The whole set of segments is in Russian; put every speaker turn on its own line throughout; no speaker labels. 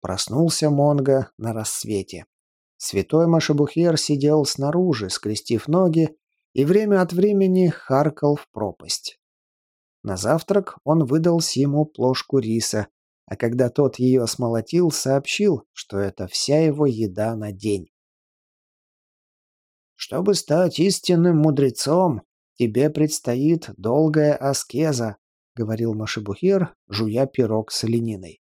Проснулся Монго на рассвете. Святой Машебухер сидел снаружи, скрестив ноги, и время от времени харкал в пропасть. На завтрак он выдал Симу плошку риса, а когда тот ее смолотил, сообщил, что это вся его еда на день. «Чтобы стать истинным мудрецом, тебе предстоит долгая аскеза», — говорил Машебухир, жуя пирог с олениной.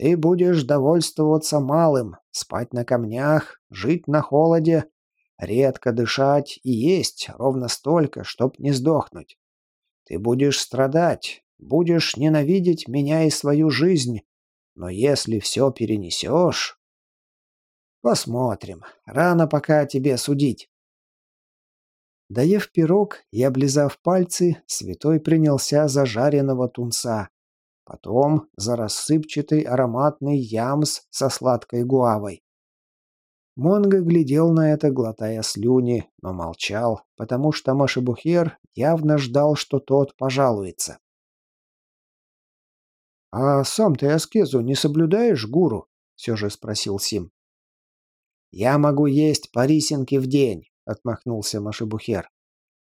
«Ты будешь довольствоваться малым, спать на камнях, жить на холоде, редко дышать и есть ровно столько, чтоб не сдохнуть. Ты будешь страдать, будешь ненавидеть меня и свою жизнь, но если все перенесешь... Посмотрим. Рано пока тебе судить. Доев пирог и облизав пальцы, святой принялся за жареного тунца. Потом за рассыпчатый ароматный ямс со сладкой гуавой. Монго глядел на это, глотая слюни, но молчал, потому что Машебухер явно ждал, что тот пожалуется. «А сам ты аскезу не соблюдаешь, гуру?» — все же спросил Сим. «Я могу есть по рисинке в день», — отмахнулся Машебухер.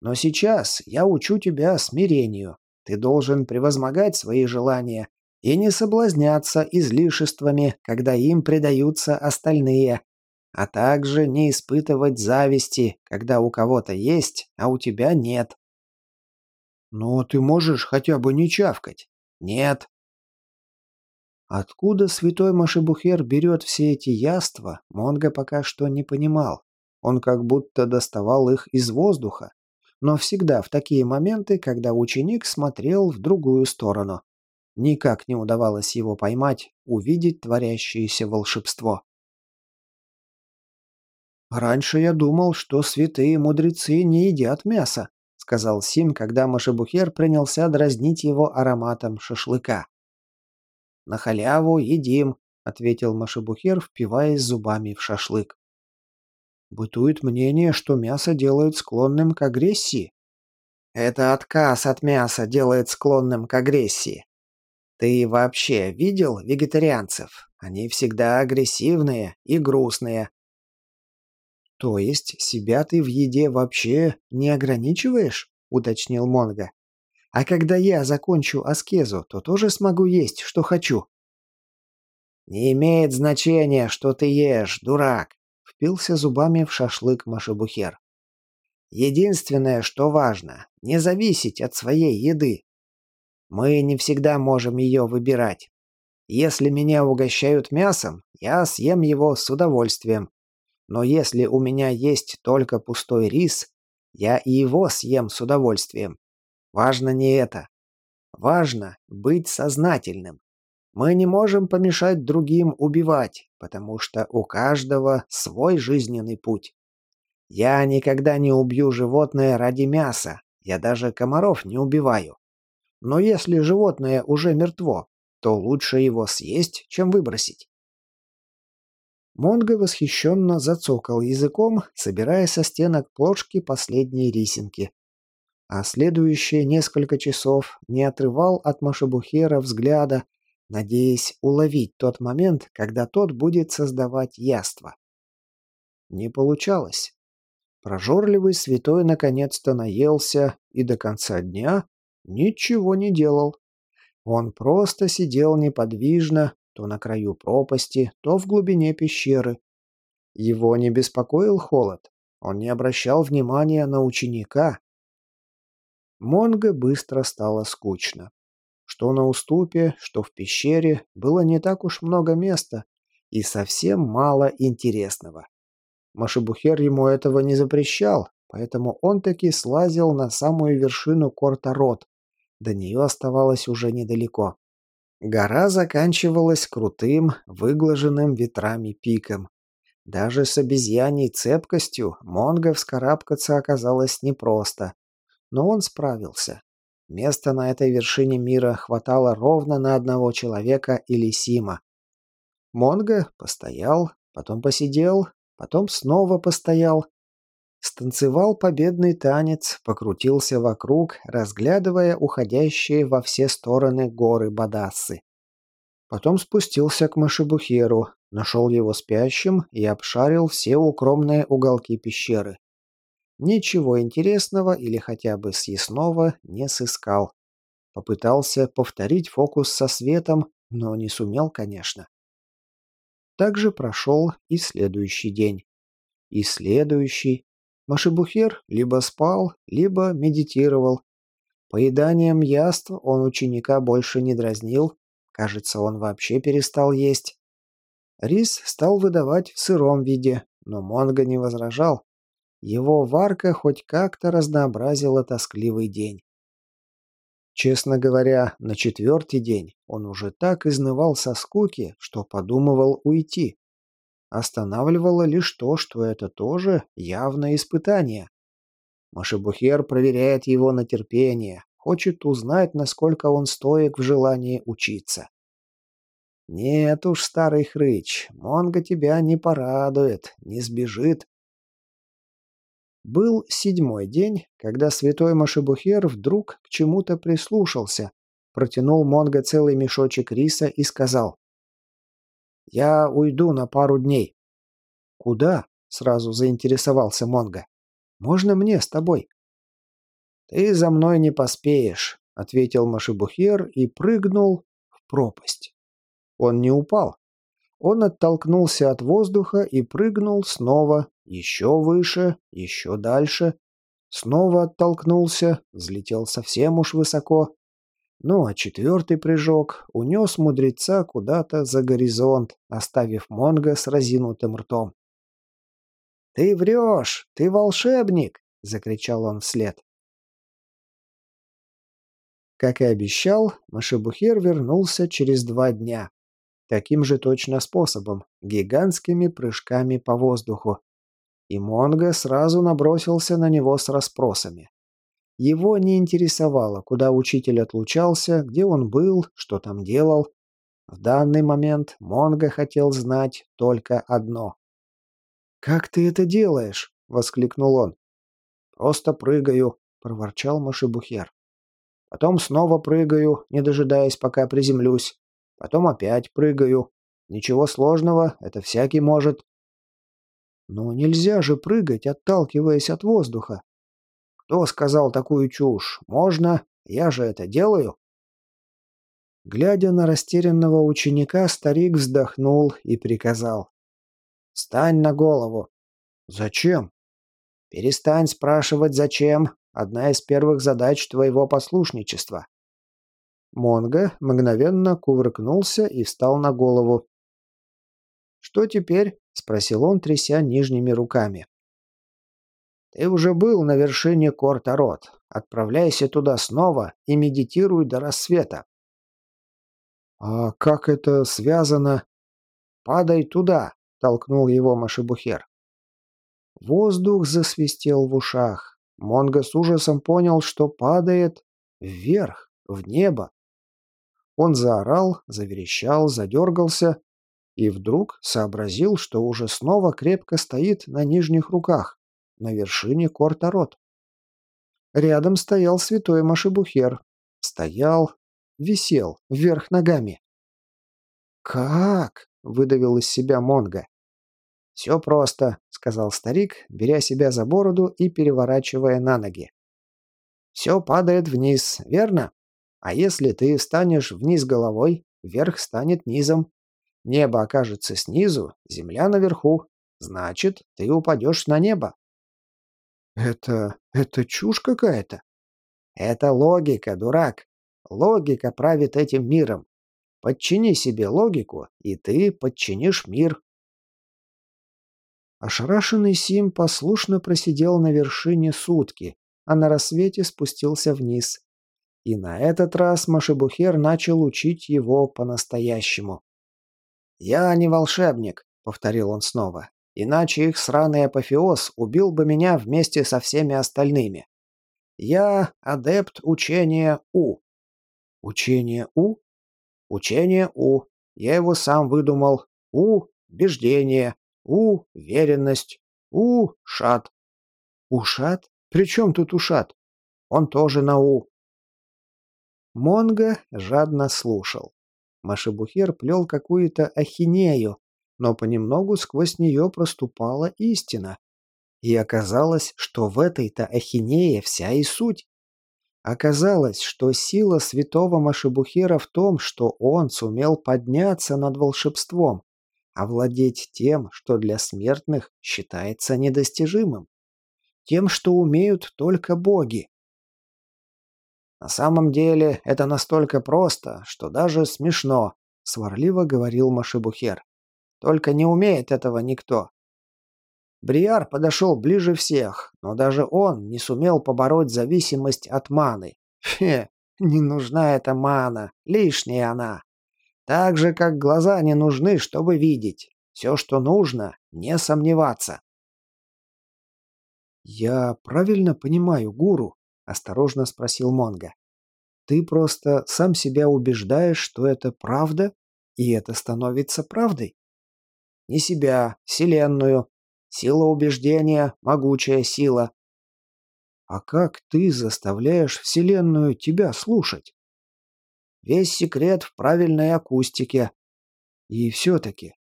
«Но сейчас я учу тебя смирению. Ты должен превозмогать свои желания и не соблазняться излишествами, когда им предаются остальные, а также не испытывать зависти, когда у кого-то есть, а у тебя нет. Но ты можешь хотя бы не чавкать. Нет. Откуда святой Машебухер берет все эти яства, Монго пока что не понимал. Он как будто доставал их из воздуха, но всегда в такие моменты, когда ученик смотрел в другую сторону. Никак не удавалось его поймать, увидеть творящееся волшебство. «Раньше я думал, что святые мудрецы не едят мясо», — сказал Сим, когда Машебухер принялся дразнить его ароматом шашлыка. «На халяву едим», — ответил Машебухер, впиваясь зубами в шашлык. «Бытует мнение, что мясо делает склонным к агрессии». «Это отказ от мяса делает склонным к агрессии. Ты вообще видел вегетарианцев? Они всегда агрессивные и грустные, «То есть себя ты в еде вообще не ограничиваешь?» — уточнил Монго. «А когда я закончу аскезу, то тоже смогу есть, что хочу». «Не имеет значения, что ты ешь, дурак», — впился зубами в шашлык Машебухер. «Единственное, что важно, не зависеть от своей еды. Мы не всегда можем ее выбирать. Если меня угощают мясом, я съем его с удовольствием. Но если у меня есть только пустой рис, я и его съем с удовольствием. Важно не это. Важно быть сознательным. Мы не можем помешать другим убивать, потому что у каждого свой жизненный путь. Я никогда не убью животное ради мяса, я даже комаров не убиваю. Но если животное уже мертво, то лучше его съесть, чем выбросить. Монго восхищенно зацокал языком, собирая со стенок плошки последние рисинки. А следующие несколько часов не отрывал от Машебухера взгляда, надеясь уловить тот момент, когда тот будет создавать яство. Не получалось. Прожорливый святой наконец-то наелся и до конца дня ничего не делал. Он просто сидел неподвижно, то на краю пропасти, то в глубине пещеры. Его не беспокоил холод, он не обращал внимания на ученика. Монго быстро стало скучно. Что на уступе, что в пещере, было не так уж много места и совсем мало интересного. Машебухер ему этого не запрещал, поэтому он таки слазил на самую вершину Корта-Рот. До нее оставалось уже недалеко. Гора заканчивалась крутым, выглаженным ветрами пиком. Даже с обезьяней цепкостью Монго вскарабкаться оказалось непросто. Но он справился. Места на этой вершине мира хватало ровно на одного человека или Сима. Монго постоял, потом посидел, потом снова постоял. Станцевал победный танец, покрутился вокруг, разглядывая уходящие во все стороны горы Бадассы. Потом спустился к Машибухеру, нашел его спящим и обшарил все укромные уголки пещеры. Ничего интересного или хотя бы съестного не сыскал. Попытался повторить фокус со светом, но не сумел, конечно. Также прошел и следующий день. И следующий. Машибухер либо спал, либо медитировал. Поеданием яств он ученика больше не дразнил, Кажется, он вообще перестал есть. Рис стал выдавать в сыром виде, но Монго не возражал. Его варка хоть как-то разнообразила тоскливый день. Честно говоря, на четвертый день он уже так изнывал со скуки, что подумывал уйти. Останавливало лишь то, что это тоже явное испытание. Машебухер проверяет его на терпение, Хочет узнать, насколько он стоек в желании учиться. Нет уж, старый хрыч, Монго тебя не порадует, не сбежит. Был седьмой день, когда святой Машебухер вдруг к чему-то прислушался, протянул Монго целый мешочек риса и сказал. «Я уйду на пару дней». «Куда?» — сразу заинтересовался Монго. «Можно мне с тобой?» «Ты за мной не поспеешь», — ответил Машибухер и прыгнул в пропасть. Он не упал. Он оттолкнулся от воздуха и прыгнул снова, еще выше, еще дальше. Снова оттолкнулся, взлетел совсем уж высоко. Ну а четвертый прыжок унес мудреца куда-то за горизонт, оставив Монго с разинутым ртом. «Ты врешь! Ты волшебник!» — закричал он вслед. Как и обещал, Машебухер вернулся через два дня. Таким же точно способом, гигантскими прыжками по воздуху. И Монго сразу набросился на него с расспросами. Его не интересовало, куда учитель отлучался, где он был, что там делал. В данный момент Монго хотел знать только одно. «Как ты это делаешь?» — воскликнул он. «Просто прыгаю», — проворчал Машибухер. Потом снова прыгаю, не дожидаясь, пока приземлюсь. Потом опять прыгаю. Ничего сложного, это всякий может. Но нельзя же прыгать, отталкиваясь от воздуха. Кто сказал такую чушь? Можно, я же это делаю. Глядя на растерянного ученика, старик вздохнул и приказал. «Встань на голову». «Зачем?» «Перестань спрашивать, зачем, Одна из первых задач твоего послушничества». Монго мгновенно кувыркнулся и встал на голову. «Что теперь?» — спросил он, тряся нижними руками. «Ты уже был на вершине Кортарот. Отправляйся туда снова и медитируй до рассвета». «А как это связано?» «Падай туда», — толкнул его Машибухер. Воздух засвистел в ушах. Монго с ужасом понял, что падает вверх, в небо. Он заорал, заверещал, задергался и вдруг сообразил, что уже снова крепко стоит на нижних руках, на вершине Кортарот. Рядом стоял святой Машибухер. Стоял, висел, вверх ногами. «Как?» — выдавил из себя Монго. «Все просто», — сказал старик, беря себя за бороду и переворачивая на ноги. «Все падает вниз, верно? А если ты станешь вниз головой, вверх станет низом. Небо окажется снизу, земля наверху. Значит, ты упадешь на небо». «Это... это чушь какая-то?» «Это логика, дурак. Логика правит этим миром. Подчини себе логику, и ты подчинишь мир. Ошарашенный Сим послушно просидел на вершине сутки, а на рассвете спустился вниз. И на этот раз Машебухер начал учить его по-настоящему. «Я не волшебник», — повторил он снова, — «иначе их сраный апофеоз убил бы меня вместе со всеми остальными. Я адепт учения У». «Учение У?» «Учение У. Я его сам выдумал. У — убеждение, у – уверенность. У – шат. Ушат? При чем тут ушат? Он тоже на У. Монго жадно слушал. Машебухер плел какую-то ахинею, но понемногу сквозь нее проступала истина. И оказалось, что в этой-то ахинее вся и суть. Оказалось, что сила святого Машебухера в том, что он сумел подняться над волшебством, овладеть тем, что для смертных считается недостижимым, тем, что умеют только боги. На самом деле это настолько просто, что даже смешно, сварливо говорил Машебухер. Только не умеет этого никто. Бриар подошел ближе всех, но даже он не сумел побороть зависимость от маны. Фе, не нужна эта мана, лишняя она. Так же, как глаза не нужны, чтобы видеть. Все, что нужно, не сомневаться. «Я правильно понимаю, гуру?» – осторожно спросил Монга. «Ты просто сам себя убеждаешь, что это правда, и это становится правдой?» «Не себя, Вселенную. Сила убеждения – могучая сила». «А как ты заставляешь Вселенную тебя слушать?» «Весь секрет в правильной акустике». «И все-таки...»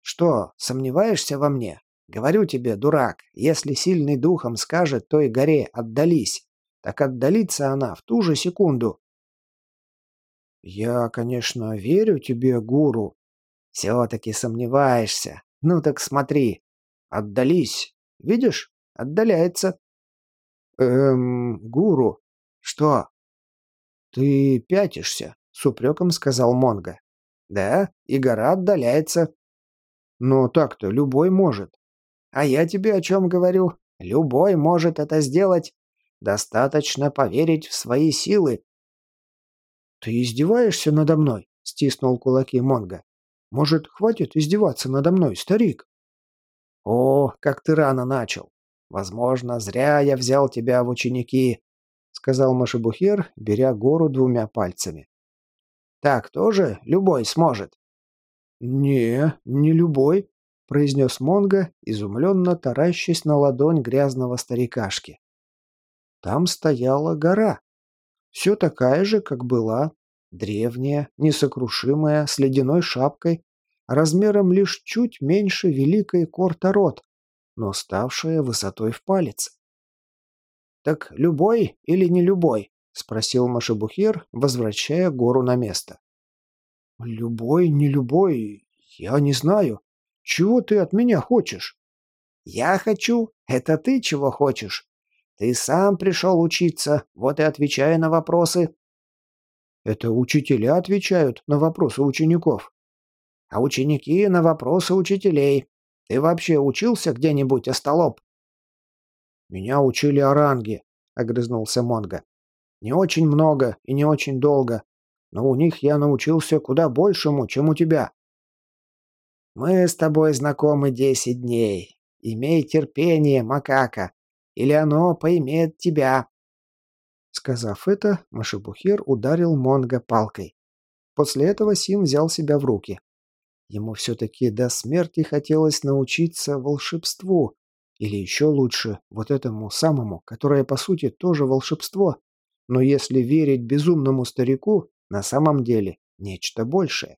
«Что, сомневаешься во мне?» Говорю тебе, дурак, если сильный духом скажет той горе «отдались», так отдалится она в ту же секунду. Я, конечно, верю тебе, гуру. Все-таки сомневаешься. Ну так смотри. Отдались. Видишь? Отдаляется. Эм, гуру. Что? Ты пятишься, с упреком сказал Монго. Да, и гора отдаляется. Но так-то любой может. А я тебе о чем говорю? Любой может это сделать. Достаточно поверить в свои силы. Ты издеваешься надо мной? Стиснул кулаки Монго. Может, хватит издеваться надо мной, старик? О, как ты рано начал. Возможно, зря я взял тебя в ученики, сказал Машебухер, беря гору двумя пальцами. Так тоже любой сможет. Не, не любой, — произнес Монго, изумленно таращась на ладонь грязного старикашки. Там стояла гора. Все такая же, как была. Древняя, несокрушимая, с ледяной шапкой, размером лишь чуть меньше великой Корторот, но ставшая высотой в палец. «Так любой или не любой?» — спросил Машебухер, возвращая гору на место. «Любой, не любой, я не знаю», чего ты от меня хочешь? Я хочу. Это ты чего хочешь? Ты сам пришел учиться, вот и отвечай на вопросы. Это учителя отвечают на вопросы учеников. А ученики на вопросы учителей. Ты вообще учился где-нибудь, остолоп? Меня учили оранги, огрызнулся Монго. Не очень много и не очень долго, но у них я научился куда большему, чем у тебя. Мы с тобой знакомы десять дней. Имей терпение, макака, или оно поимеет тебя». Сказав это, Машибухер ударил Монго палкой. После этого Сим взял себя в руки. Ему все-таки до смерти хотелось научиться волшебству. Или еще лучше, вот этому самому, которое по сути тоже волшебство. Но если верить безумному старику, на самом деле нечто большее.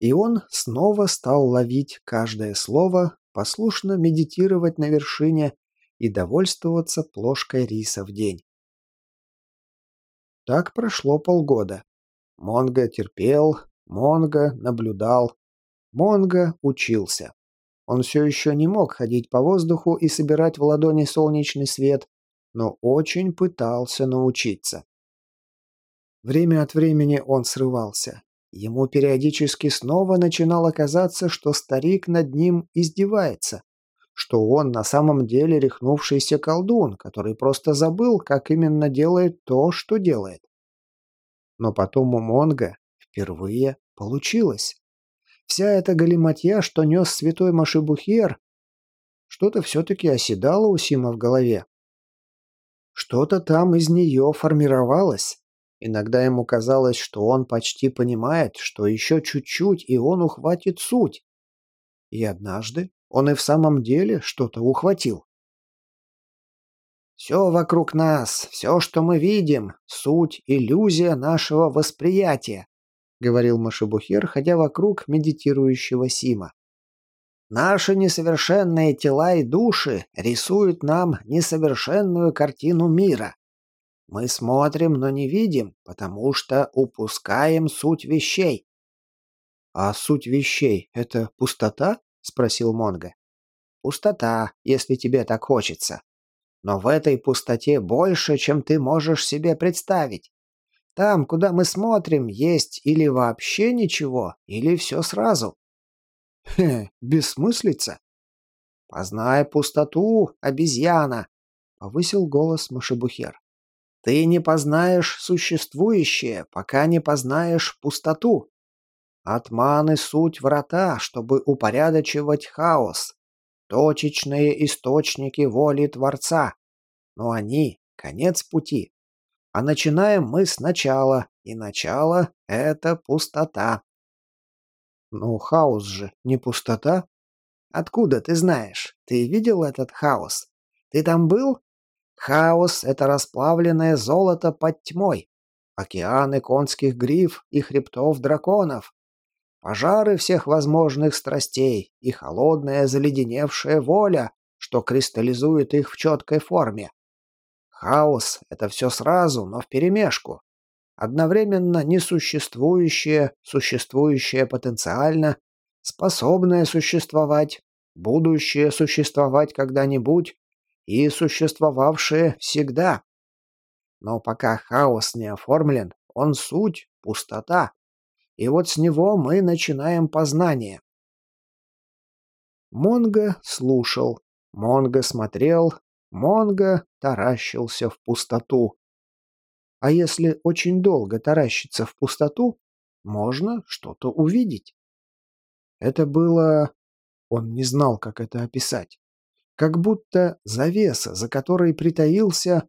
И он снова стал ловить каждое слово, послушно медитировать на вершине и довольствоваться плошкой риса в день. Так прошло полгода. Монго терпел, Монго наблюдал, Монго учился. Он все еще не мог ходить по воздуху и собирать в ладони солнечный свет, но очень пытался научиться. Время от времени он срывался. Ему периодически снова начинало казаться, что старик над ним издевается, что он на самом деле рехнувшийся колдун, который просто забыл, как именно делает то, что делает. Но потом у Монга впервые получилось. Вся эта галиматья, что нес святой Машибухер, что-то все-таки оседало у Сима в голове. Что-то там из нее формировалось. Иногда ему казалось, что он почти понимает, что еще чуть-чуть, и он ухватит суть. И однажды он и в самом деле что-то ухватил. «Все вокруг нас, все, что мы видим, суть, иллюзия нашего восприятия», — говорил Машебухер, ходя вокруг медитирующего Сима. Наши несовершенные тела и души рисуют нам несовершенную картину мира. Мы смотрим, но не видим, потому что упускаем суть вещей. А суть вещей — это пустота? — спросил Монго. Пустота, если тебе так хочется. Но в этой пустоте больше, чем ты можешь себе представить. Там, куда мы смотрим, есть или вообще ничего, или все сразу. Хе, бессмыслица. Познай пустоту, обезьяна, повысил голос Машебухер. Ты не познаешь существующее, пока не познаешь пустоту. Атманы суть врата, чтобы упорядочивать хаос. Точечные источники воли Творца. Но они — конец пути. А начинаем мы сначала, и начало — это пустота. Ну, хаос же не пустота. Откуда ты знаешь? Ты видел этот хаос? Ты там был? Хаос — это расплавленное золото под тьмой. Океаны конских гриф и хребтов драконов. Пожары всех возможных страстей и холодная заледеневшая воля, что кристаллизует их в четкой форме. Хаос — это все сразу, но вперемешку. Одновременно несуществующее, существующее потенциально, способное существовать, будущее существовать когда-нибудь и существовавшее всегда. Но пока хаос не оформлен, он суть, пустота. И вот с него мы начинаем познание. Монго слушал, Монго смотрел, Монго таращился в пустоту. А если очень долго таращиться в пустоту, можно что-то увидеть. Это было... Он не знал, как это описать. Как будто завеса, за которой притаился...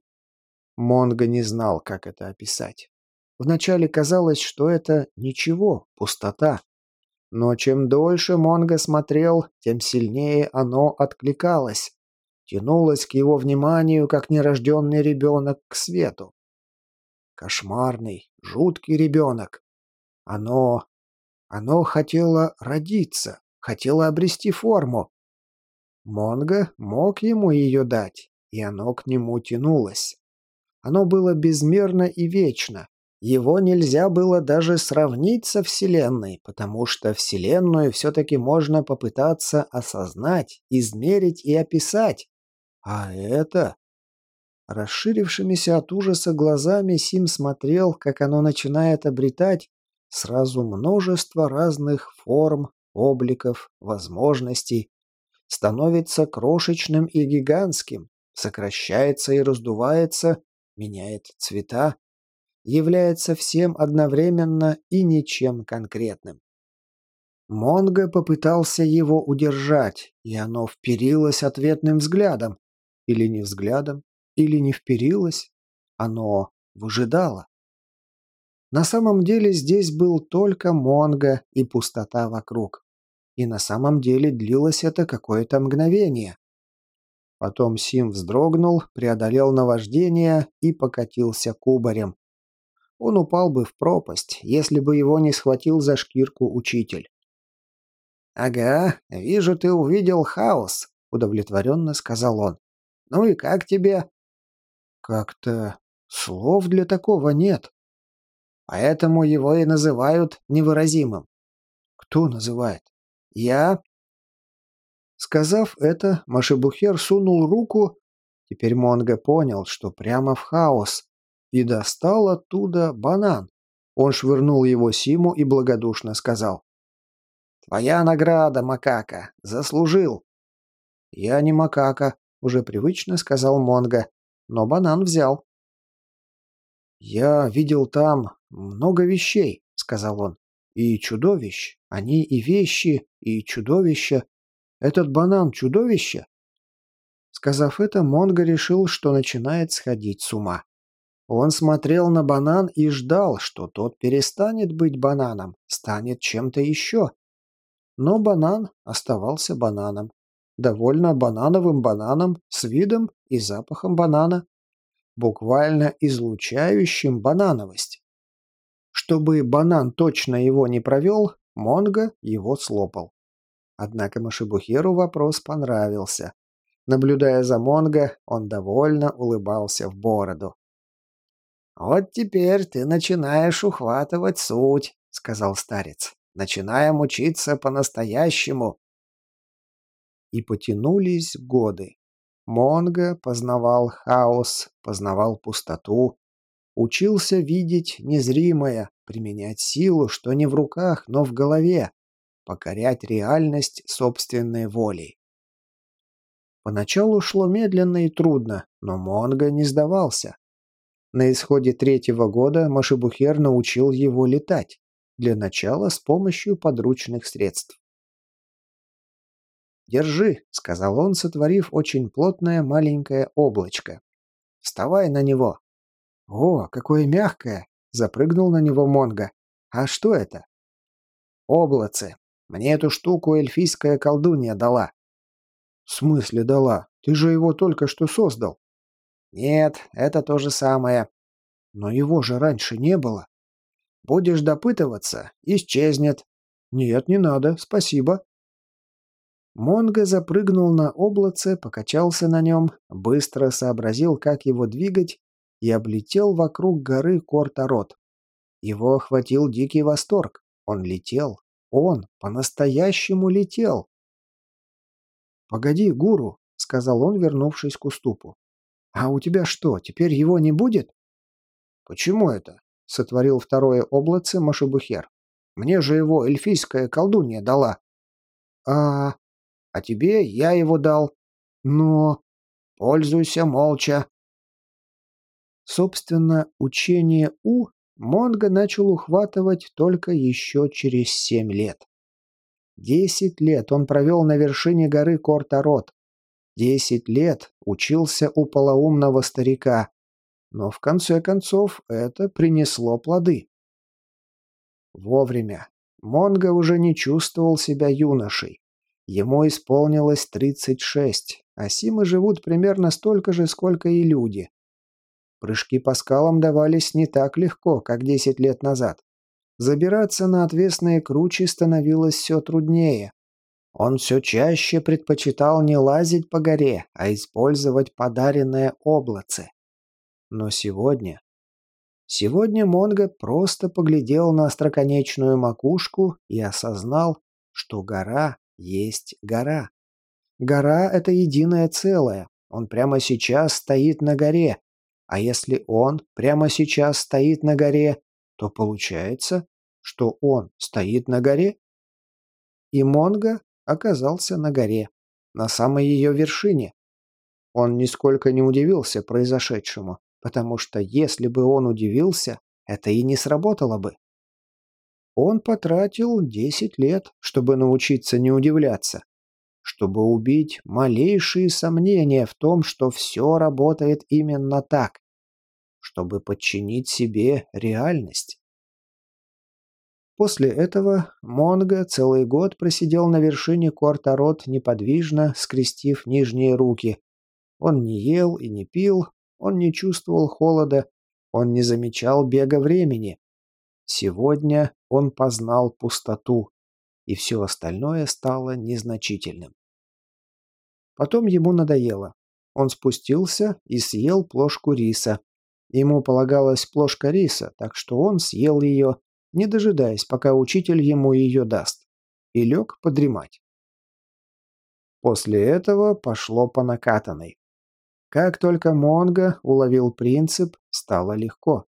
Монго не знал, как это описать. Вначале казалось, что это ничего, пустота. Но чем дольше Монго смотрел, тем сильнее оно откликалось. Тянулось к его вниманию, как нерожденный ребенок к свету. Кошмарный, жуткий ребенок. Оно... Оно хотело родиться, хотело обрести форму. Монго мог ему ее дать, и оно к нему тянулось. Оно было безмерно и вечно. Его нельзя было даже сравнить со Вселенной, потому что Вселенную все-таки можно попытаться осознать, измерить и описать. А это... Расширившимися от ужаса глазами Сим смотрел, как оно начинает обретать сразу множество разных форм, обликов, возможностей, становится крошечным и гигантским, сокращается и раздувается, меняет цвета, является всем одновременно и ничем конкретным. Монго попытался его удержать, и оно вперилось ответным взглядом. Или не взглядом, или не вперилось, оно выжидало. На самом деле здесь был только Монго и пустота вокруг. И на самом деле длилось это какое-то мгновение. Потом Сим вздрогнул, преодолел наваждение и покатился кубарем. Он упал бы в пропасть, если бы его не схватил за шкирку учитель. «Ага, вижу, ты увидел хаос», — удовлетворенно сказал он. «Ну и как тебе?» Как-то слов для такого нет. Поэтому его и называют невыразимым. Кто называет? Я. Сказав это, Машебухер сунул руку. Теперь Монго понял, что прямо в хаос. И достал оттуда банан. Он швырнул его Симу и благодушно сказал. «Твоя награда, макака. Заслужил». «Я не макака», — уже привычно сказал Монго но банан взял. «Я видел там много вещей», — сказал он. «И чудовищ. Они и вещи, и чудовища. Этот банан — чудовище?» Сказав это, Монго решил, что начинает сходить с ума. Он смотрел на банан и ждал, что тот перестанет быть бананом, станет чем-то еще. Но банан оставался бананом довольно банановым бананом с видом и запахом банана, буквально излучающим банановость. Чтобы банан точно его не провел, Монго его слопал. Однако Машибухеру вопрос понравился. Наблюдая за Монго, он довольно улыбался в бороду. «Вот теперь ты начинаешь ухватывать суть», — сказал старец. «Начинаем учиться по-настоящему». И потянулись годы. Монго познавал хаос, познавал пустоту, учился видеть незримое, применять силу, что не в руках, но в голове, покорять реальность собственной волей. Поначалу шло медленно и трудно, но Монго не сдавался. На исходе третьего года Машибухер научил его летать, для начала с помощью подручных средств. «Держи», — сказал он, сотворив очень плотное маленькое облачко. «Вставай на него». «О, какое мягкое!» — запрыгнул на него Монго. «А что это?» «Облацы. Мне эту штуку эльфийская колдунья дала». «В смысле дала? Ты же его только что создал». «Нет, это то же самое». «Но его же раньше не было». «Будешь допытываться, исчезнет». «Нет, не надо, спасибо». Монго запрыгнул на облаце, покачался на нем, быстро сообразил, как его двигать, и облетел вокруг горы Кортарот. Его охватил дикий восторг. Он летел. Он по-настоящему летел. «Погоди, гуру», — сказал он, вернувшись к уступу. «А у тебя что, теперь его не будет?» «Почему это?» — сотворил второе облаце Машебухер. «Мне же его эльфийская колдунья дала». «А а тебе я его дал. Но... Пользуйся молча. Собственно, учение У Монго начал ухватывать только еще через семь лет. Десять лет он провел на вершине горы Кортарот. Десять лет учился у полоумного старика. Но в конце концов это принесло плоды. Вовремя. Монго уже не чувствовал себя юношей. Ему исполнилось 36, а Симы живут примерно столько же, сколько и люди. Прыжки по скалам давались не так легко, как 10 лет назад. Забираться на отвесные кручи становилось все труднее. Он все чаще предпочитал не лазить по горе, а использовать подаренное облаце. Но сегодня... Сегодня Монго просто поглядел на остроконечную макушку и осознал, что гора есть гора. Гора — это единое целое. Он прямо сейчас стоит на горе. А если он прямо сейчас стоит на горе, то получается, что он стоит на горе? И Монго оказался на горе, на самой ее вершине. Он нисколько не удивился произошедшему, потому что если бы он удивился, это и не сработало бы. Он потратил 10 лет, чтобы научиться не удивляться, чтобы убить малейшие сомнения в том, что все работает именно так, чтобы подчинить себе реальность. После этого Монго целый год просидел на вершине Кортарот неподвижно, скрестив нижние руки. Он не ел и не пил, он не чувствовал холода, он не замечал бега времени. Сегодня он познал пустоту, и все остальное стало незначительным. Потом ему надоело. Он спустился и съел плошку риса. Ему полагалась плошка риса, так что он съел ее, не дожидаясь, пока учитель ему ее даст, и лег подремать. После этого пошло по накатанной. Как только Монго уловил принцип, стало легко.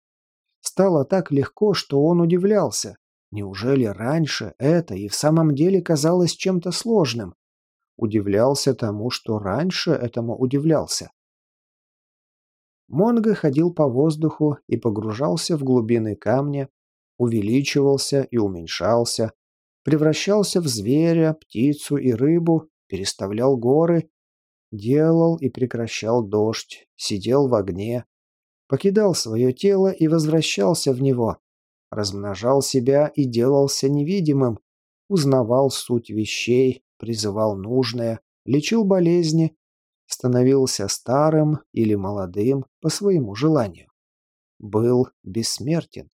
Стало так легко, что он удивлялся. Неужели раньше это и в самом деле казалось чем-то сложным? Удивлялся тому, что раньше этому удивлялся. Монго ходил по воздуху и погружался в глубины камня, увеличивался и уменьшался, превращался в зверя, птицу и рыбу, переставлял горы, делал и прекращал дождь, сидел в огне, покидал свое тело и возвращался в него, размножал себя и делался невидимым, узнавал суть вещей, призывал нужное, лечил болезни, становился старым или молодым по своему желанию. Был бессмертен.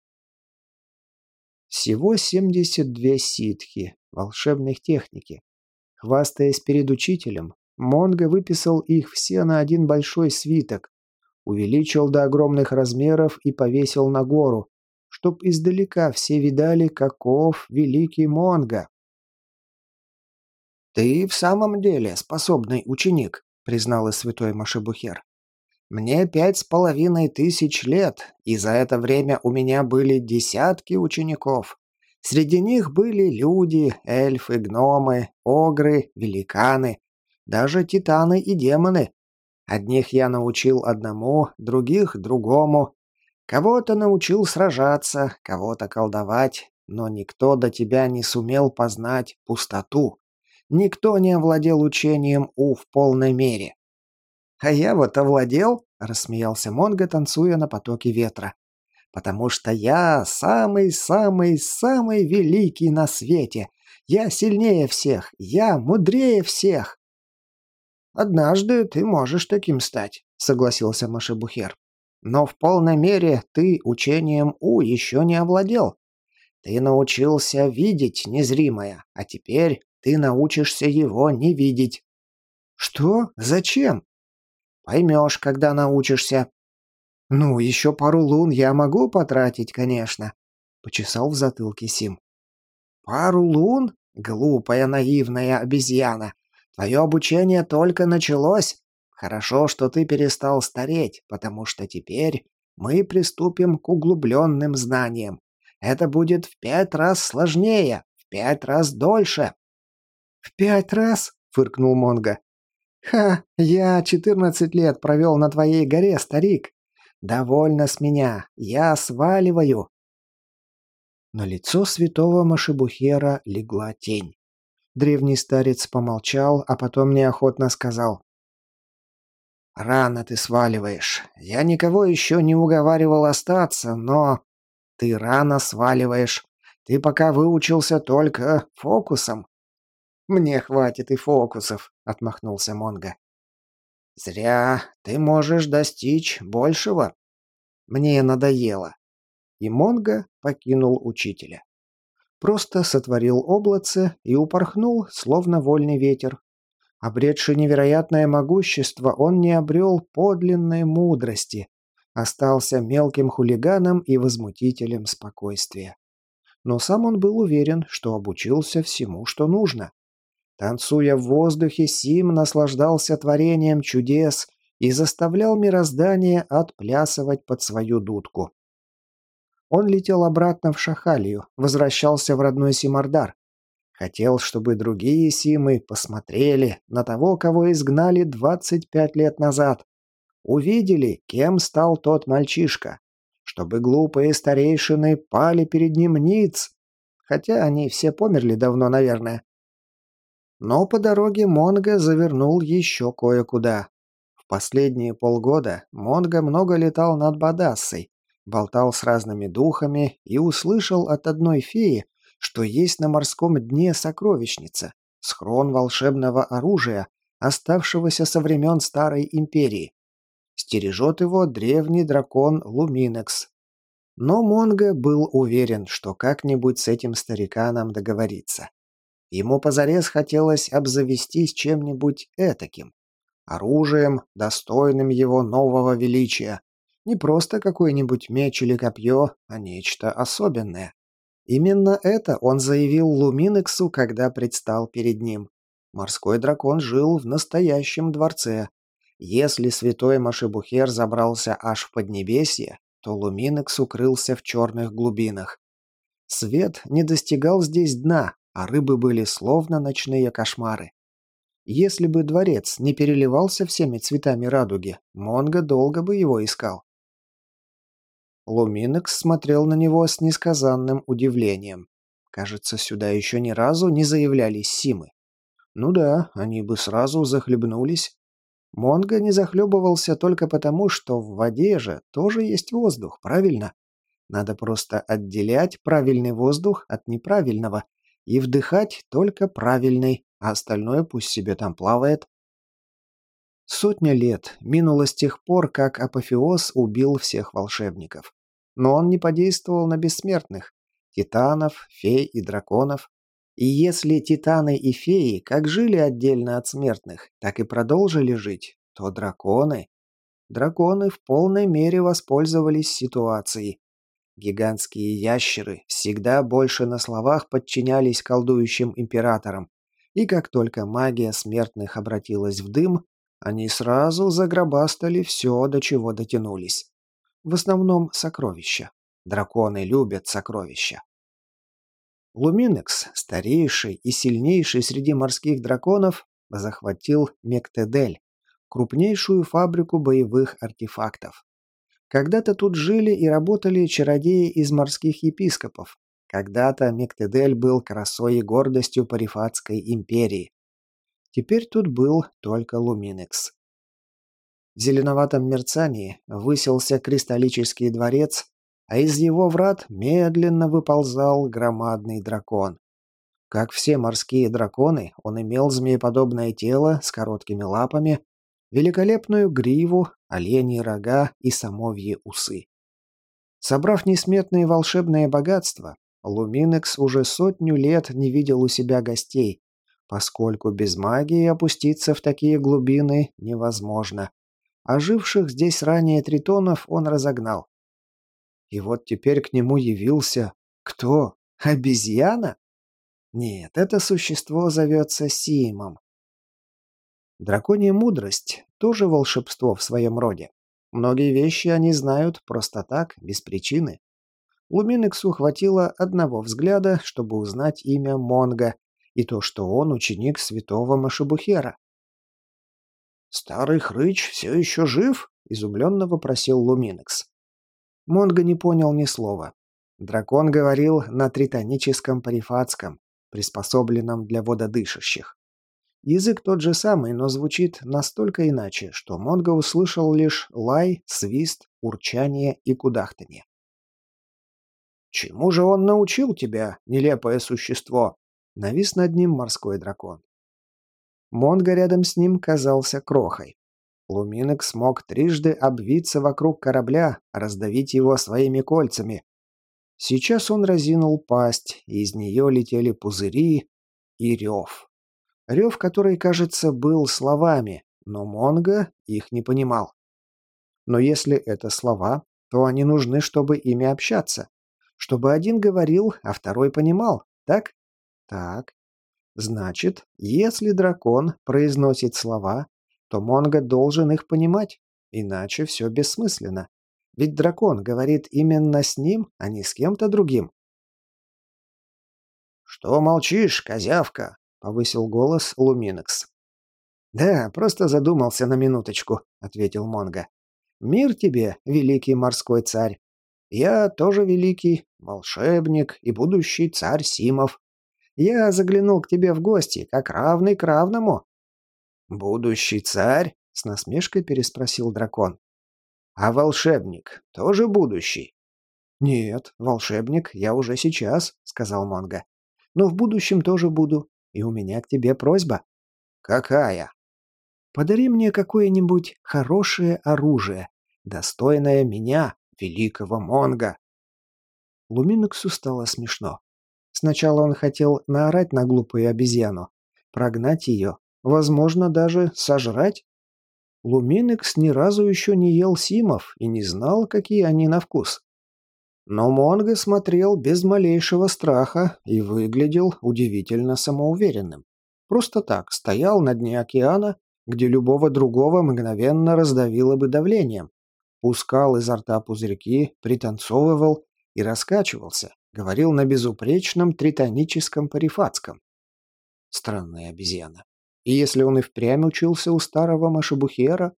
Всего 72 ситхи, волшебных техники. Хвастаясь перед учителем, Монго выписал их все на один большой свиток, увеличил до огромных размеров и повесил на гору, чтоб издалека все видали, каков великий Монго. «Ты в самом деле способный ученик», — признал святой Машебухер. «Мне пять с половиной тысяч лет, и за это время у меня были десятки учеников. Среди них были люди, эльфы, гномы, огры, великаны, даже титаны и демоны. Одних я научил одному, других — другому. Кого-то научил сражаться, кого-то колдовать, но никто до тебя не сумел познать пустоту. Никто не овладел учением У в полной мере. «А я вот овладел», — рассмеялся Монго, танцуя на потоке ветра. «Потому что я самый-самый-самый великий на свете. Я сильнее всех, я мудрее всех». «Однажды ты можешь таким стать», — согласился Машебухер. «Но в полной мере ты учением У еще не овладел. Ты научился видеть незримое, а теперь ты научишься его не видеть». «Что? Зачем?» «Поймешь, когда научишься». «Ну, еще пару лун я могу потратить, конечно», — почесал в затылке Сим. «Пару лун? Глупая наивная обезьяна. Твое обучение только началось. Хорошо, что ты перестал стареть, потому что теперь мы приступим к углубленным знаниям. Это будет в пять раз сложнее, в пять раз дольше. «В пять раз?» — фыркнул Монго. «Ха, я четырнадцать лет провел на твоей горе, старик. Довольно с меня, я сваливаю». На лицо святого Машибухера легла тень. Древний старец помолчал, а потом неохотно сказал. «Рано ты сваливаешь. Я никого еще не уговаривал остаться, но... Ты рано сваливаешь. Ты пока выучился только фокусом. «Мне хватит и фокусов», — отмахнулся Монго. «Зря. Ты можешь достичь большего. Мне надоело». И Монго покинул учителя. Просто сотворил облаце и упорхнул, словно вольный ветер. Обретший невероятное могущество, он не обрел подлинной мудрости, остался мелким хулиганом и возмутителем спокойствия. Но сам он был уверен, что обучился всему, что нужно. Танцуя в воздухе, Сим наслаждался творением чудес и заставлял мироздание отплясывать под свою дудку. Он летел обратно в Шахалию, возвращался в родной Симардар. Хотел, чтобы другие Симы посмотрели на того, кого изгнали 25 лет назад. Увидели, кем стал тот мальчишка. Чтобы глупые старейшины пали перед ним ниц. Хотя они все померли давно, наверное. Но по дороге Монго завернул еще кое-куда. В последние полгода Монго много летал над Бадассой, болтал с разными духами и услышал от одной феи, что есть на морском дне сокровищница, схрон волшебного оружия, оставшегося со времен Старой Империи. Стережет его древний дракон Луминекс. Но Монго был уверен, что как-нибудь с этим стариканом договориться. Ему позарез хотелось обзавестись чем-нибудь этаким. Оружием, достойным его нового величия. Не просто какой-нибудь меч или копье, а нечто особенное. Именно это он заявил Луминексу, когда предстал перед ним. Морской дракон жил в настоящем дворце. Если святой Машибухер забрался аж в Поднебесье, то Луминекс укрылся в черных глубинах. Свет не достигал здесь дна, а рыбы были словно ночные кошмары. Если бы дворец не переливался всеми цветами радуги, Монго долго бы его искал. Луминекс смотрел на него с несказанным удивлением. Кажется, сюда еще ни разу не заявлялись Симы. Ну да, они бы сразу захлебнулись. Монго не захлебывался только потому, что в воде же тоже есть воздух, правильно? Надо просто отделять правильный воздух от неправильного и вдыхать только правильный, а остальное пусть себе там плавает. Сотня лет минуло с тех пор, как Апофеоз убил всех волшебников. Но он не подействовал на бессмертных. титанов, фей и драконов. И если титаны и феи как жили отдельно от смертных, так и продолжили жить, то драконы... Драконы в полной мере воспользовались ситуацией. Гигантские ящеры всегда больше на словах подчинялись колдующим императорам, и как только магия смертных обратилась в дым, они сразу загробастали все, до чего дотянулись. В основном сокровища. Драконы любят сокровища. Луминекс, старейший и сильнейший среди морских драконов, захватил Мектедель, крупнейшую фабрику боевых артефактов. Когда-то тут жили и работали чародеи из морских епископов. Когда-то Мектедель был красой и гордостью Парифатской империи. Теперь тут был только Луминекс. В зеленоватом мерцании высился кристаллический дворец, а из его врат медленно выползал громадный дракон. Как все морские драконы, он имел змееподобное тело с короткими лапами, великолепную гриву, оленьи рога и самовьи усы. Собрав несметные волшебные богатства, Луминекс уже сотню лет не видел у себя гостей, поскольку без магии опуститься в такие глубины невозможно. А живших здесь ранее тритонов он разогнал. И вот теперь к нему явился... Кто? Обезьяна? Нет, это существо зовется Симом. Драконья мудрость – тоже волшебство в своем роде. Многие вещи они знают просто так, без причины. Луминексу хватило одного взгляда, чтобы узнать имя Монга и то, что он ученик святого Машебухера. «Старый хрыч все еще жив?» – изумленно вопросил Луминекс. Монго не понял ни слова. Дракон говорил на тритоническом парифатском, приспособленном для вододышащих. Язык тот же самый, но звучит настолько иначе, что Монго услышал лишь лай, свист, урчание и кудахтанье. «Чему же он научил тебя, нелепое существо?» Навис над ним морской дракон. Монго рядом с ним казался крохой. Луминек смог трижды обвиться вокруг корабля, раздавить его своими кольцами. Сейчас он разинул пасть, и из нее летели пузыри и рев. Рев, который, кажется, был словами, но Монго их не понимал. Но если это слова, то они нужны, чтобы ими общаться. Чтобы один говорил, а второй понимал, так? Так. Значит, если дракон произносит слова, то Монго должен их понимать, иначе все бессмысленно. Ведь дракон говорит именно с ним, а не с кем-то другим. «Что молчишь, козявка?» — повысил голос Луминекс. «Да, просто задумался на минуточку», — ответил Монго. «Мир тебе, великий морской царь. Я тоже великий, волшебник и будущий царь Симов. Я заглянул к тебе в гости, как равный к равному». «Будущий царь?» — с насмешкой переспросил дракон. «А волшебник тоже будущий?» «Нет, волшебник я уже сейчас», — сказал Монго. «Но в будущем тоже буду, и у меня к тебе просьба». «Какая?» «Подари мне какое-нибудь хорошее оружие, достойное меня, великого Монга». Луминоксу стало смешно. Сначала он хотел наорать на глупую обезьяну, прогнать ее, возможно, даже сожрать. Луминекс ни разу еще не ел симов и не знал, какие они на вкус. Но Монго смотрел без малейшего страха и выглядел удивительно самоуверенным. Просто так стоял на дне океана, где любого другого мгновенно раздавило бы давлением. Пускал изо рта пузырьки, пританцовывал и раскачивался, говорил на безупречном тритоническом парифатском. Странная обезьяна. И если он и впрямь учился у старого Машебухера...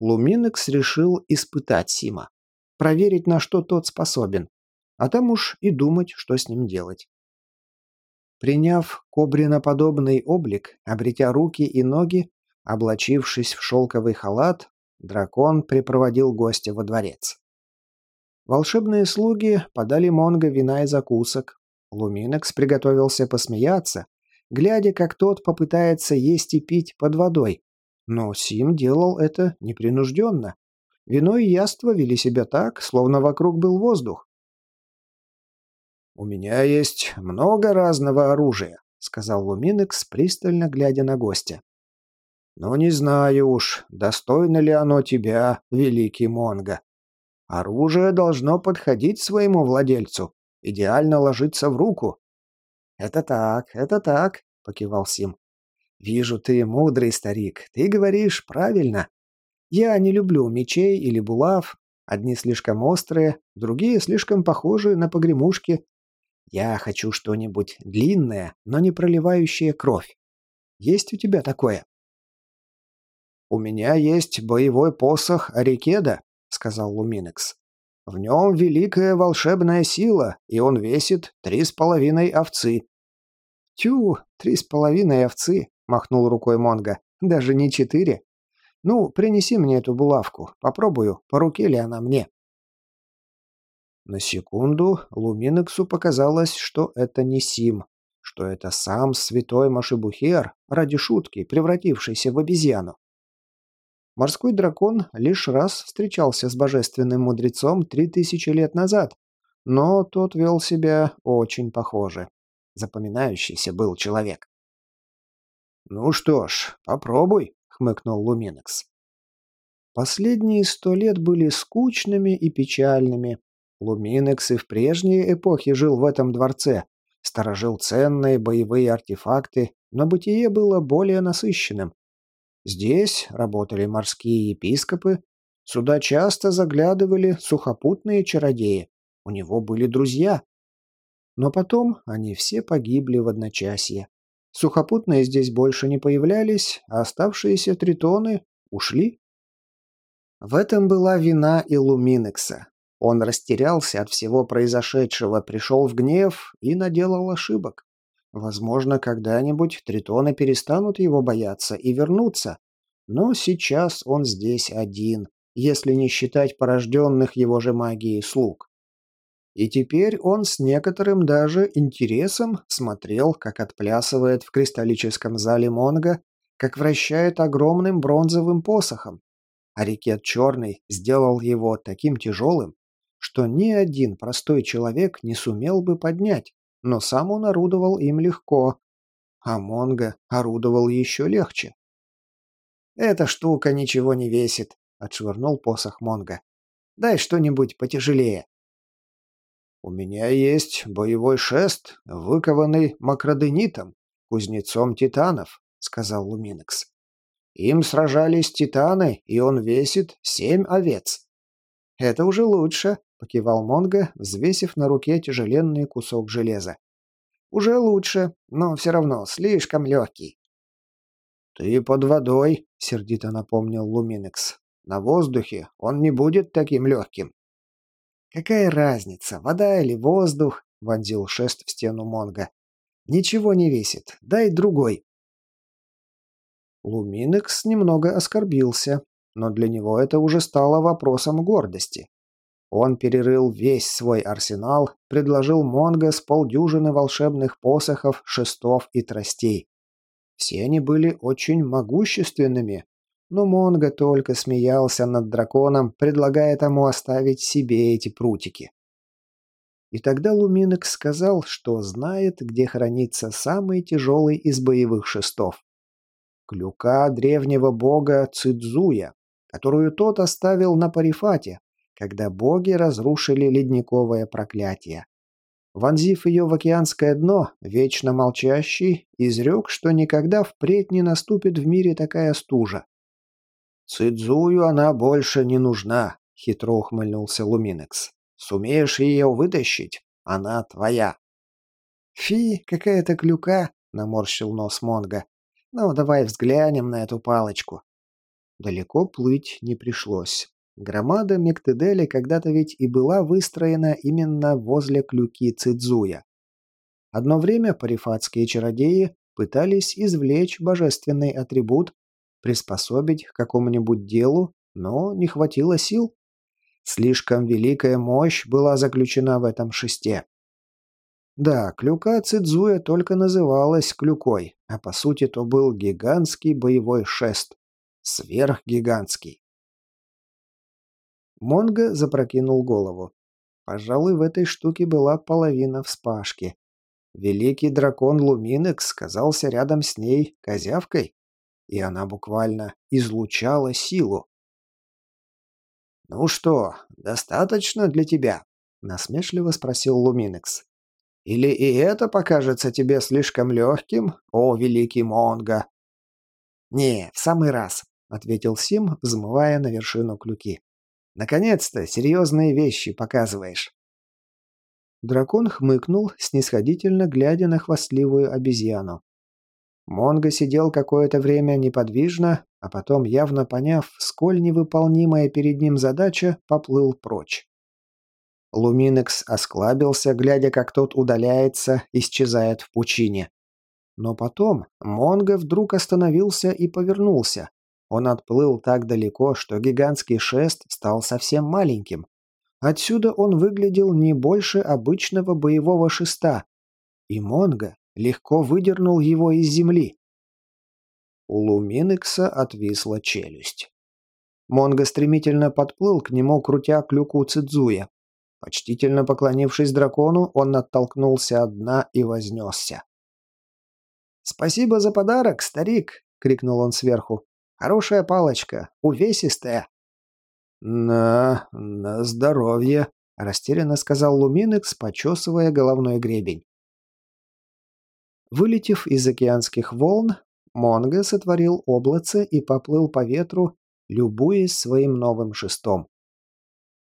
Луминекс решил испытать Сима. Проверить, на что тот способен. А там уж и думать, что с ним делать. Приняв кобриноподобный облик, обретя руки и ноги, облачившись в шелковый халат, дракон припроводил гостя во дворец. Волшебные слуги подали Монго вина и закусок. Луминекс приготовился посмеяться, глядя, как тот попытается есть и пить под водой. Но Сим делал это непринужденно. Вино и яство вели себя так, словно вокруг был воздух. «У меня есть много разного оружия», — сказал Луминекс, пристально глядя на гостя. «Но не знаю уж, достойно ли оно тебя, великий Монго. Оружие должно подходить своему владельцу, идеально ложиться в руку». «Это так, это так», — покивал Сим. «Вижу, ты мудрый старик, ты говоришь правильно. Я не люблю мечей или булав, одни слишком острые, другие слишком похожи на погремушки, я хочу что-нибудь длинное, но не проливающее кровь. Есть у тебя такое?» «У меня есть боевой посох Арикеда», — сказал Луминекс. «В нем великая волшебная сила, и он весит три с половиной овцы». «Тю, три с половиной овцы», — махнул рукой Монго. «Даже не четыре. Ну, принеси мне эту булавку, попробую, по руке ли она мне». На секунду Луминексу показалось, что это не Сим, что это сам святой Машибухер, ради шутки, превратившийся в обезьяну. Морской дракон лишь раз встречался с божественным мудрецом три тысячи лет назад, но тот вел себя очень похоже. Запоминающийся был человек. «Ну что ж, попробуй», — хмыкнул Луминекс. Последние сто лет были скучными и печальными, Луминекс и в прежние эпохи жил в этом дворце, сторожил ценные боевые артефакты, но бытие было более насыщенным. Здесь работали морские епископы, сюда часто заглядывали сухопутные чародеи, у него были друзья. Но потом они все погибли в одночасье. Сухопутные здесь больше не появлялись, а оставшиеся тритоны ушли. В этом была вина и Луминекса. Он растерялся от всего произошедшего, пришел в гнев и наделал ошибок. Возможно, когда-нибудь тритоны перестанут его бояться и вернутся. Но сейчас он здесь один, если не считать порожденных его же магией слуг. И теперь он с некоторым даже интересом смотрел, как отплясывает в кристаллическом зале Монга, как вращает огромным бронзовым посохом. А рекет Черный сделал его таким тяжелым, что ни один простой человек не сумел бы поднять, но сам он орудовал им легко, а Монго орудовал еще легче. «Эта штука ничего не весит», — отшвырнул посох Монго. «Дай что-нибудь потяжелее». «У меня есть боевой шест, выкованный макроденитом, кузнецом титанов», — сказал Луминекс. «Им сражались титаны, и он весит семь овец». «Это уже лучше», — покивал Монго, взвесив на руке тяжеленный кусок железа. «Уже лучше, но все равно слишком легкий». «Ты под водой», — сердито напомнил Луминекс. «На воздухе он не будет таким легким». «Какая разница, вода или воздух?» — вонзил шест в стену Монго. «Ничего не весит. Дай другой». Луминекс немного оскорбился, но для него это уже стало вопросом гордости. Он перерыл весь свой арсенал, предложил Монго с полдюжины волшебных посохов, шестов и тростей. Все они были очень могущественными, но Монго только смеялся над драконом, предлагая тому оставить себе эти прутики. И тогда Луминекс сказал, что знает, где хранится самый тяжелый из боевых шестов. Клюка древнего бога Цидзуя, которую тот оставил на Парифате, когда боги разрушили ледниковое проклятие. Вонзив ее в океанское дно, вечно молчащий, изрек, что никогда впредь не наступит в мире такая стужа. «Цидзую она больше не нужна», — хитро ухмыльнулся Луминекс. «Сумеешь ее вытащить? Она твоя». «Фи, какая-то клюка», — наморщил нос Монга. «Ну, давай взглянем на эту палочку». Далеко плыть не пришлось. Громада Мектедели когда-то ведь и была выстроена именно возле клюки Цидзуя. Одно время парифатские чародеи пытались извлечь божественный атрибут, приспособить к какому-нибудь делу, но не хватило сил. Слишком великая мощь была заключена в этом шесте. Да, клюка Цидзуя только называлась клюкой, а по сути то был гигантский боевой шест. Сверхгигантский. Монго запрокинул голову. Пожалуй, в этой штуке была половина вспашки. Великий дракон Луминекс казался рядом с ней козявкой, и она буквально излучала силу. «Ну что, достаточно для тебя?» — насмешливо спросил Луминекс. «Или и это покажется тебе слишком легким, о великий Монго?» «Не, в самый раз», — ответил Сим, взмывая на вершину клюки. «Наконец-то серьезные вещи показываешь». Дракон хмыкнул, снисходительно глядя на хвастливую обезьяну. Монго сидел какое-то время неподвижно, а потом, явно поняв, сколь невыполнимая перед ним задача, поплыл прочь. Луминекс осклабился, глядя, как тот удаляется, исчезает в пучине. Но потом Монго вдруг остановился и повернулся. Он отплыл так далеко, что гигантский шест стал совсем маленьким. Отсюда он выглядел не больше обычного боевого шеста. И Монго легко выдернул его из земли. У Луминекса отвисла челюсть. Монго стремительно подплыл к нему, крутя клюку Цидзуя. Почтительно поклонившись дракону, он оттолкнулся от дна и вознесся. «Спасибо за подарок, старик!» — крикнул он сверху. «Хорошая палочка, увесистая!» «На... на здоровье!» — растерянно сказал Луминекс, почесывая головной гребень. Вылетев из океанских волн, Монго сотворил облаце и поплыл по ветру, любуясь своим новым шестом.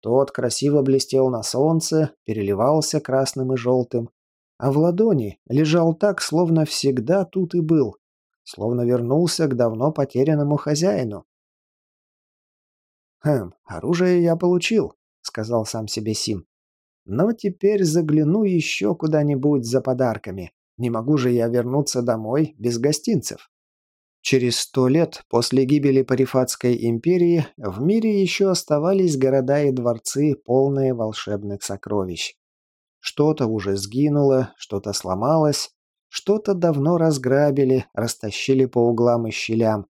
Тот красиво блестел на солнце, переливался красным и желтым, а в ладони лежал так, словно всегда тут и был, словно вернулся к давно потерянному хозяину. «Хм, оружие я получил», — сказал сам себе Сим. «Но теперь загляну еще куда-нибудь за подарками. Не могу же я вернуться домой без гостинцев». Через сто лет после гибели Парифатской империи в мире еще оставались города и дворцы, полные волшебных сокровищ. Что-то уже сгинуло, что-то сломалось, что-то давно разграбили, растащили по углам и щелям,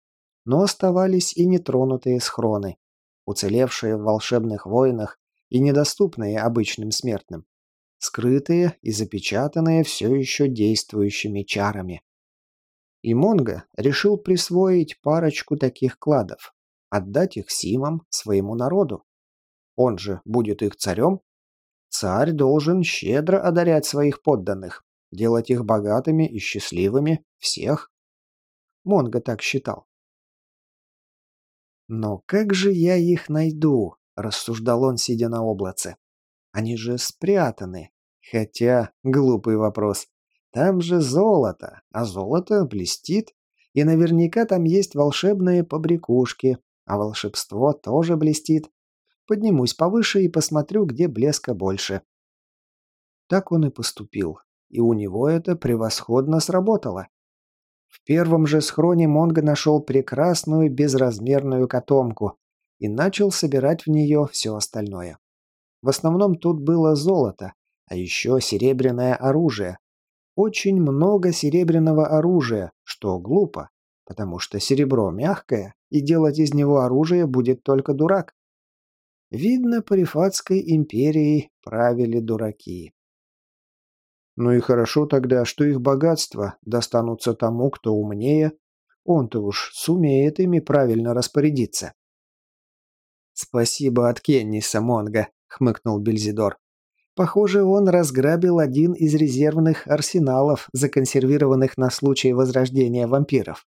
но оставались и нетронутые схроны, уцелевшие в волшебных войнах и недоступные обычным смертным, скрытые и запечатанные все еще действующими чарами. И Монго решил присвоить парочку таких кладов, отдать их Симам, своему народу. Он же будет их царем Царь должен щедро одарять своих подданных, делать их богатыми и счастливыми, всех. Монго так считал. «Но как же я их найду?» – рассуждал он, сидя на облаце. «Они же спрятаны. Хотя, глупый вопрос. Там же золото, а золото блестит, и наверняка там есть волшебные побрякушки, а волшебство тоже блестит. Поднимусь повыше и посмотрю, где блеска больше. Так он и поступил. И у него это превосходно сработало. В первом же схроне Монго нашел прекрасную безразмерную котомку и начал собирать в нее все остальное. В основном тут было золото, а еще серебряное оружие. Очень много серебряного оружия, что глупо, потому что серебро мягкое, и делать из него оружие будет только дурак. Видно, Парифатской империей правили дураки. Ну и хорошо тогда, что их богатства достанутся тому, кто умнее. Он-то уж сумеет ими правильно распорядиться. «Спасибо от Кенниса, Монго», — хмыкнул Бельзидор. «Похоже, он разграбил один из резервных арсеналов, законсервированных на случай возрождения вампиров».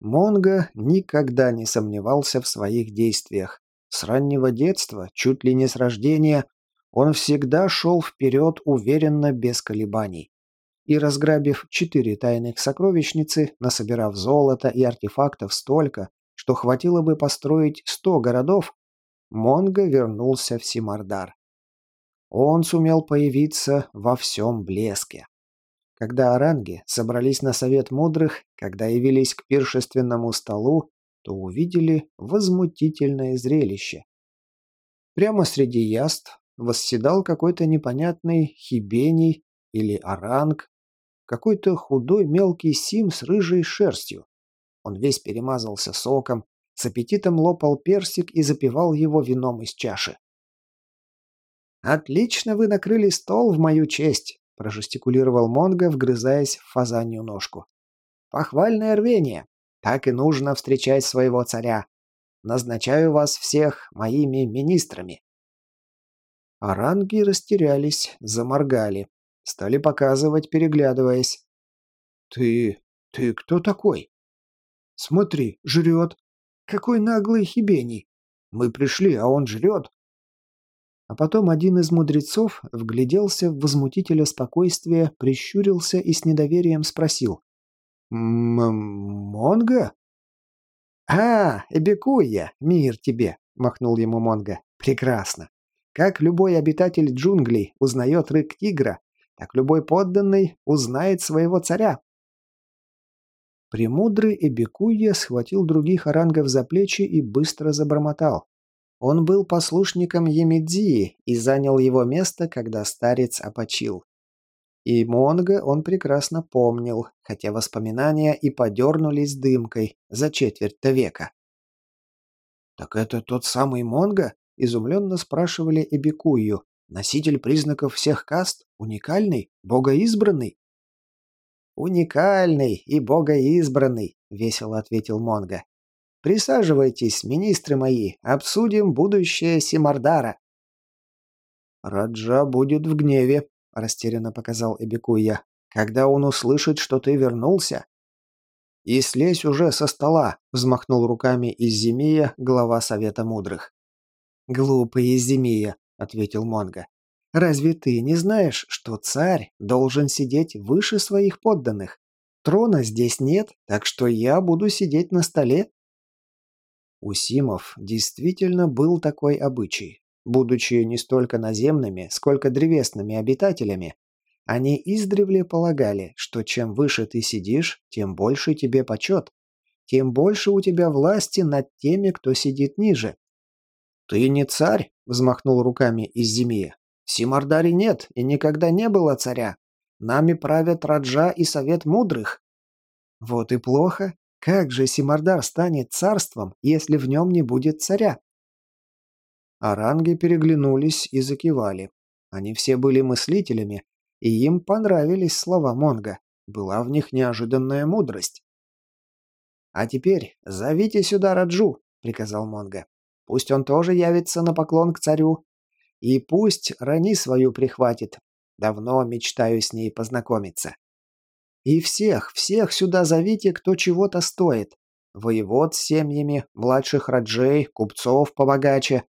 Монго никогда не сомневался в своих действиях. С раннего детства, чуть ли не с рождения, он всегда шел вперед уверенно, без колебаний. И разграбив четыре тайных сокровищницы, насобирав золота и артефактов столько, что хватило бы построить сто городов, Монго вернулся в Симардар. Он сумел появиться во всем блеске. Когда оранги собрались на совет мудрых, когда явились к пиршественному столу, то увидели возмутительное зрелище. Прямо среди яств восседал какой-то непонятный хибений или оранг, какой-то худой мелкий сим с рыжей шерстью. Он весь перемазался соком, с аппетитом лопал персик и запивал его вином из чаши. «Отлично вы накрыли стол в мою честь», – прожестикулировал Монго, вгрызаясь в фазанью ножку. «Похвальное рвение. Так и нужно встречать своего царя. Назначаю вас всех моими министрами». Оранги растерялись, заморгали. Стали показывать, переглядываясь. «Ты... ты кто такой?» «Смотри, жрет. Какой наглый хибений. Мы пришли, а он жрет. А потом один из мудрецов вгляделся в возмутителя спокойствия, прищурился и с недоверием спросил. «Монго?» «А, Эбекуя, мир тебе!» – махнул ему Монго. «Прекрасно. Как любой обитатель джунглей узнает рык тигра, так любой подданный узнает своего царя». Премудрый Эбекуя схватил других орангов за плечи и быстро забормотал. Он был послушником Емедзии и занял его место, когда старец опочил. И Монго он прекрасно помнил, хотя воспоминания и подернулись дымкой за четверть века. «Так это тот самый Монго?» – изумленно спрашивали Эбикую. «Носитель признаков всех каст? Уникальный? Богоизбранный?» «Уникальный и богоизбранный», — весело ответил Монго. Присаживайтесь, министры мои, обсудим будущее Симардара». «Раджа будет в гневе», — растерянно показал Эбикуя, «когда он услышит, что ты вернулся». «И слезь уже со стола», — взмахнул руками Иззимия, глава Совета Мудрых. «Глупый Иззимия», — ответил Монго. «Разве ты не знаешь, что царь должен сидеть выше своих подданных? Трона здесь нет, так что я буду сидеть на столе, у Симов действительно был такой обычай. Будучи не столько наземными, сколько древесными обитателями, они издревле полагали, что чем выше ты сидишь, тем больше тебе почет, тем больше у тебя власти над теми, кто сидит ниже. «Ты не царь», — взмахнул руками из зимия. «В нет и никогда не было царя. Нами правят Раджа и Совет Мудрых». «Вот и плохо. Как же Симардар станет царством, если в нем не будет царя? Оранги переглянулись и закивали. Они все были мыслителями, и им понравились слова Монга. Была в них неожиданная мудрость. «А теперь зовите сюда Раджу», — приказал Монга. «Пусть он тоже явится на поклон к царю. И пусть Рани свою прихватит. Давно мечтаю с ней познакомиться». И всех, всех сюда зовите, кто чего-то стоит. Воевод с семьями, младших раджей, купцов побогаче.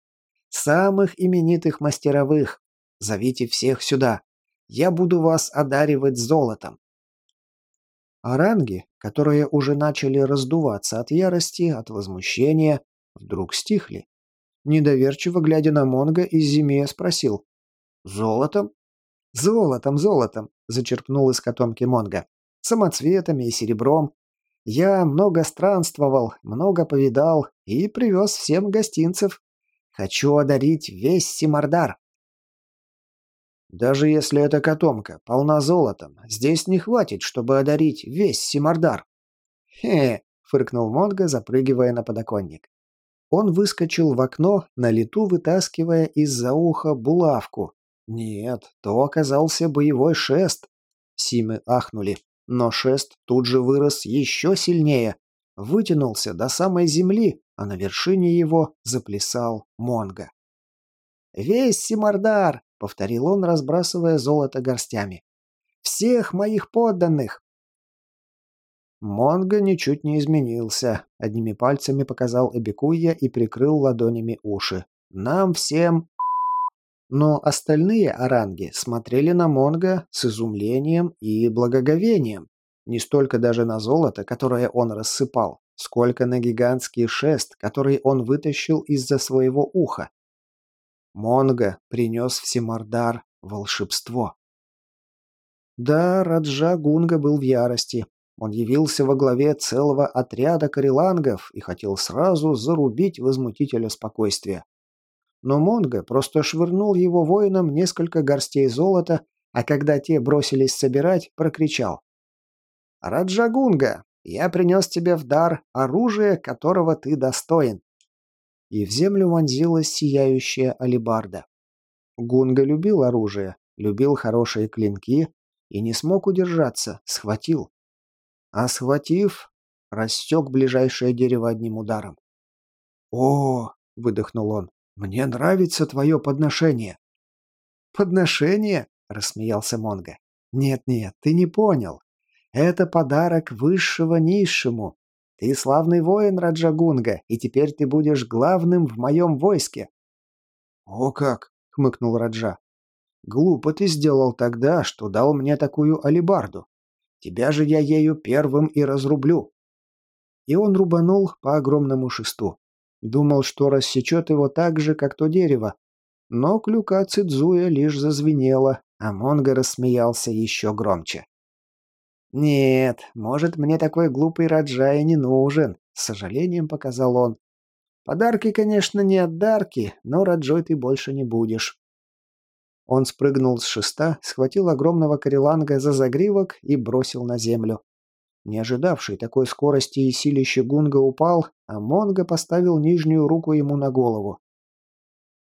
Самых именитых мастеровых. Зовите всех сюда. Я буду вас одаривать золотом. Оранги, которые уже начали раздуваться от ярости, от возмущения, вдруг стихли. Недоверчиво глядя на Монго, из Зимея спросил. «Золотом?» «Золотом, золотом!» — зачерпнул из котомки Монго самоцветами и серебром. Я много странствовал, много повидал и привез всем гостинцев. Хочу одарить весь Симардар. Даже если эта котомка полна золотом, здесь не хватит, чтобы одарить весь Симардар. Хе, фыркнул Монго, запрыгивая на подоконник. Он выскочил в окно, на лету вытаскивая из-за уха булавку. Нет, то оказался боевой шест. Симы ахнули. Но шест тут же вырос еще сильнее, вытянулся до самой земли, а на вершине его заплясал Монго. «Весь Симардар!» — повторил он, разбрасывая золото горстями. «Всех моих подданных!» Монго ничуть не изменился. Одними пальцами показал Эбикуя и прикрыл ладонями уши. «Нам всем но остальные оранги смотрели на Монго с изумлением и благоговением. Не столько даже на золото, которое он рассыпал, сколько на гигантский шест, который он вытащил из-за своего уха. Монго принес в Симардар волшебство. Да, Раджа Гунга был в ярости. Он явился во главе целого отряда карелангов и хотел сразу зарубить возмутителя спокойствия. Но Монго просто швырнул его воинам несколько горстей золота, а когда те бросились собирать, прокричал. «Раджагунга, я принес тебе в дар оружие, которого ты достоин». И в землю вонзилась сияющая алебарда. Гунга любил оружие, любил хорошие клинки и не смог удержаться, схватил. А схватив, рассек ближайшее дерево одним ударом. «О!» — выдохнул он. «Мне нравится твое подношение». «Подношение?» — рассмеялся Монго. «Нет-нет, ты не понял. Это подарок высшего низшему. Ты славный воин, Раджагунга, и теперь ты будешь главным в моем войске». «О как!» — хмыкнул Раджа. «Глупо ты сделал тогда, что дал мне такую алибарду. Тебя же я ею первым и разрублю». И он рубанул по огромному шесту. Думал, что рассечет его так же, как то дерево. Но клюка Цидзуя лишь зазвенела, а Монго рассмеялся еще громче. «Нет, может, мне такой глупый Раджа не нужен», — с сожалением показал он. «Подарки, конечно, не отдарки, но Раджой ты больше не будешь». Он спрыгнул с шеста, схватил огромного кареланга за загривок и бросил на землю. Не ожидавший такой скорости и силища Гунга упал, а Монго поставил нижнюю руку ему на голову.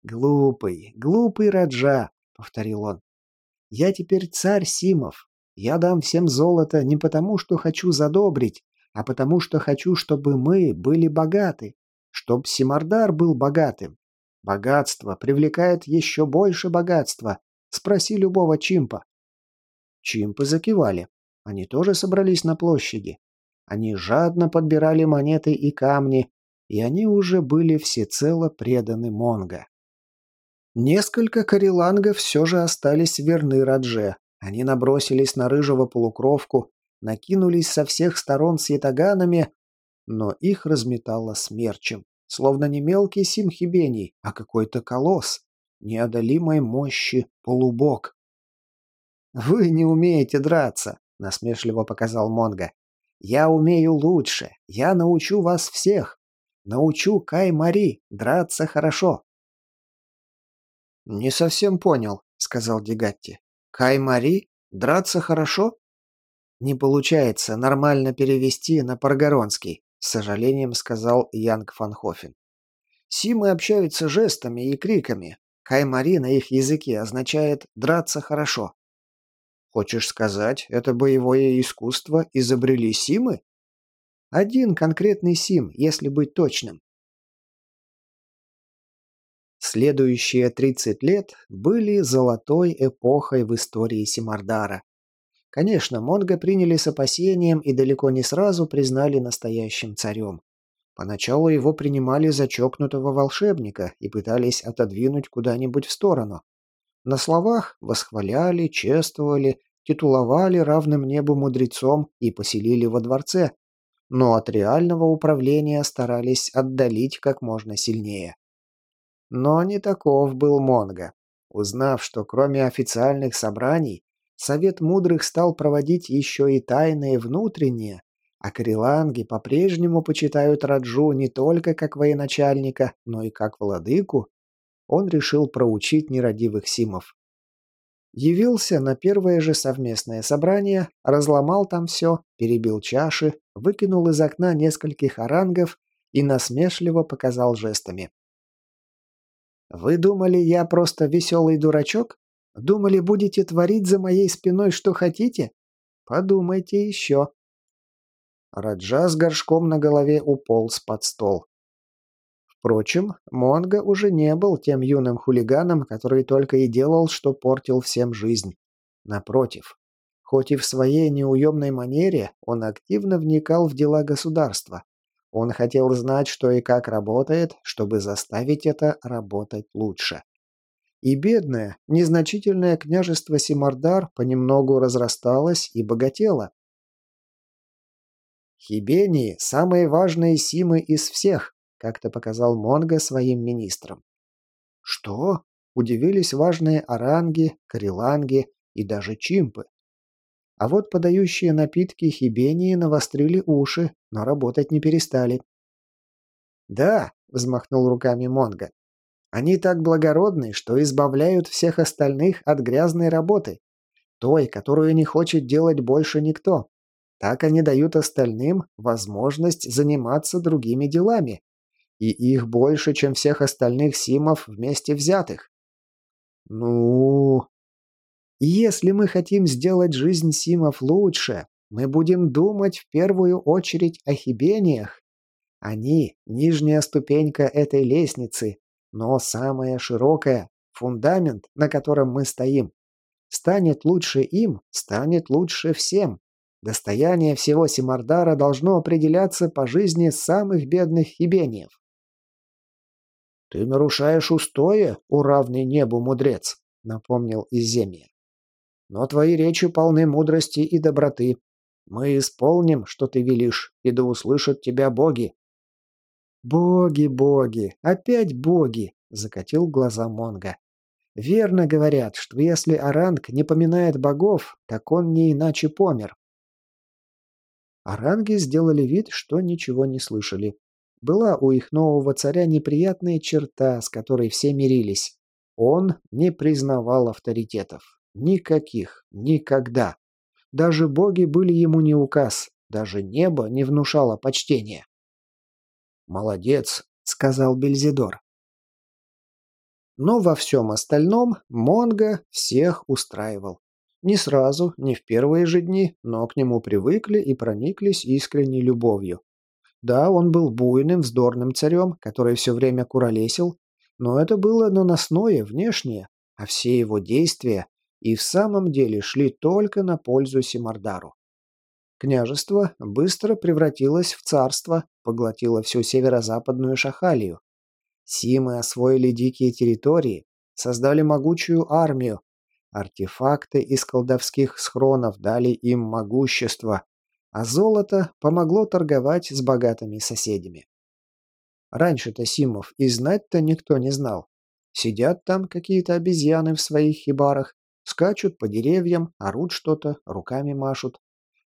«Глупый, глупый Раджа», — повторил он. «Я теперь царь Симов, я дам всем золото не потому, что хочу задобрить, а потому, что хочу, чтобы мы были богаты, чтоб Симардар был богатым. Богатство привлекает еще больше богатства. Спроси любого чимпа. Чимпы закивали. Они тоже собрались на площади. Они жадно подбирали монеты и камни, и они уже были всецело преданы Монго. Несколько карелангов все же остались верны Радже, они набросились на рыжего полукровку, накинулись со всех сторон с ятаганами, но их разметало смерчем, словно не мелкий симхибений, а какой-то колосс, неодолимой мощи полубог. «Вы не умеете драться», — насмешливо показал Монго. «Я умею лучше. Я научу вас всех. Научу Кай-Мари драться хорошо». «Не совсем понял», — сказал Дегатти. Кай-Мари? Драться хорошо? Не получается нормально перевести на Паргоронский, с сожалением сказал Янг Фанхофен. Симы общаются жестами и криками. Кай-Мари на их языке означает «драться хорошо». Хочешь сказать, это боевое искусство изобрели Симы? Один конкретный Сим, если быть точным. Следующие 30 лет были золотой эпохой в истории Симардара. Конечно, Монго приняли с опасением и далеко не сразу признали настоящим царем. Поначалу его принимали за чокнутого волшебника и пытались отодвинуть куда-нибудь в сторону. На словах восхваляли, чествовали, титуловали равным небу мудрецом и поселили во дворце, но от реального управления старались отдалить как можно сильнее. Но не таков был Монго. Узнав, что кроме официальных собраний, Совет Мудрых стал проводить еще и тайные внутренние, а Криланги по-прежнему почитают Раджу не только как военачальника, но и как владыку, он решил проучить нерадивых симов. Явился на первое же совместное собрание, разломал там все, перебил чаши, выкинул из окна нескольких орангов и насмешливо показал жестами. Вы думали, я просто веселый дурачок? Думали, будете творить за моей спиной, что хотите? Подумайте еще. Раджа с горшком на голове уполз под стол. Впрочем, Монго уже не был тем юным хулиганом, который только и делал, что портил всем жизнь. Напротив, хоть и в своей неуемной манере, он активно вникал в дела государства, он хотел знать, что и как работает, чтобы заставить это работать лучше. И бедное, незначительное княжество Симардар понемногу разрасталось и богатело. Хибении – самые важные симы из всех, как-то показал Монго своим министрам. Что? Удивились важные оранги, кареланги и даже чимпы. А вот подающие напитки хибении навострили уши, но работать не перестали. «Да», — взмахнул руками Монго, — «они так благородны, что избавляют всех остальных от грязной работы, той, которую не хочет делать больше никто. Так они дают остальным возможность заниматься другими делами. И их больше, чем всех остальных симов вместе взятых. Ну... Если мы хотим сделать жизнь Симов лучше, мы будем думать в первую очередь о хибениях. Они – нижняя ступенька этой лестницы, но самая широкая – фундамент, на котором мы стоим. Станет лучше им, станет лучше всем. Достояние всего Симардара должно определяться по жизни самых бедных хибениев. «Ты нарушаешь устои, уравный небу мудрец», — напомнил Иземья. «Но твои речи полны мудрости и доброты. Мы исполним, что ты велишь, и да услышат тебя боги». «Боги, боги, опять боги!» — закатил глаза Монга. «Верно говорят, что если Оранг не поминает богов, так он не иначе помер. Оранги сделали вид, что ничего не слышали. Была у их нового царя неприятная черта, с которой все мирились. Он не признавал авторитетов. Никаких. Никогда. Даже боги были ему не указ. Даже небо не внушало почтения. «Молодец», — сказал Бельзидор. Но во всем остальном Монго всех устраивал. Не сразу, не в первые же дни, но к нему привыкли и прониклись искренней любовью. Да, он был буйным, вздорным царем, который все время куролесил, но это было наносное, внешнее, а все его действия и в самом деле шли только на пользу Симардару. Княжество быстро превратилось в царство, поглотило всю северо-западную Шахалию. Симы освоили дикие территории, создали могучую армию, Артефакты из колдовских схронов дали им могущество, а золото помогло торговать с богатыми соседями. Раньше-то Симов и знать-то никто не знал. Сидят там какие-то обезьяны в своих хибарах, скачут по деревьям, орут что-то, руками машут.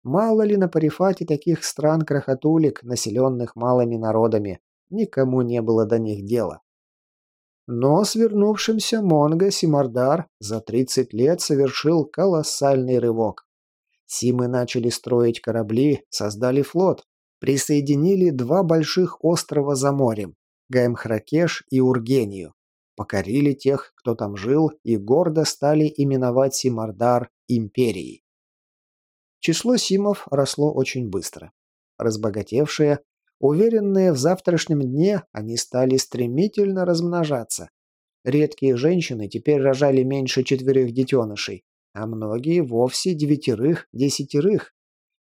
Мало ли на парифате таких стран-крохотулек, населенных малыми народами, никому не было до них дела. Но свернувшимся Монго Симардар за 30 лет совершил колоссальный рывок. Симы начали строить корабли, создали флот, присоединили два больших острова за морем – Гаймхракеш и Ургению, покорили тех, кто там жил, и гордо стали именовать Симардар империей. Число симов росло очень быстро. Разбогатевшие Уверенные в завтрашнем дне, они стали стремительно размножаться. Редкие женщины теперь рожали меньше четверых детенышей, а многие вовсе девятерых, десятерых.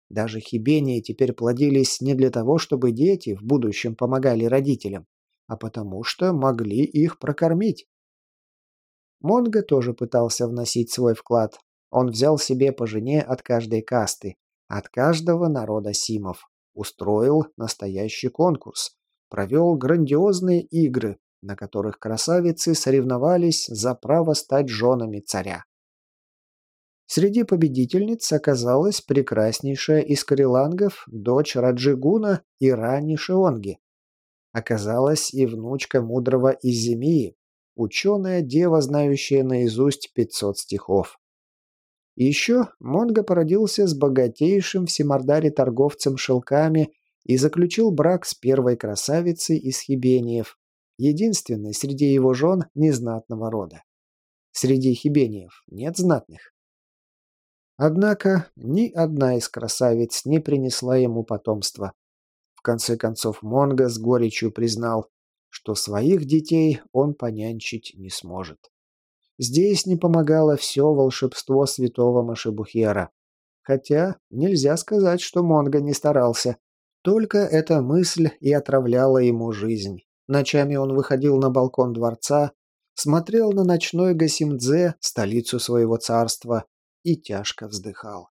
Даже хибения теперь плодились не для того, чтобы дети в будущем помогали родителям, а потому что могли их прокормить. Монго тоже пытался вносить свой вклад. Он взял себе по жене от каждой касты, от каждого народа симов. Устроил настоящий конкурс. Провел грандиозные игры, на которых красавицы соревновались за право стать женами царя. Среди победительниц оказалась прекраснейшая из карелангов дочь Раджигуна и Рани Шионги. Оказалась и внучка мудрого Иземии, ученая дева, знающая наизусть 500 стихов. Еще Монго породился с богатейшим в Симардаре торговцем шелками и заключил брак с первой красавицей из хибениев, единственной среди его жен незнатного рода. Среди хибениев нет знатных. Однако ни одна из красавиц не принесла ему потомства. В конце концов Монго с горечью признал, что своих детей он понянчить не сможет. Здесь не помогало все волшебство святого Машебухера. Хотя нельзя сказать, что Монго не старался. Только эта мысль и отравляла ему жизнь. Ночами он выходил на балкон дворца, смотрел на ночной Гасимдзе, столицу своего царства, и тяжко вздыхал.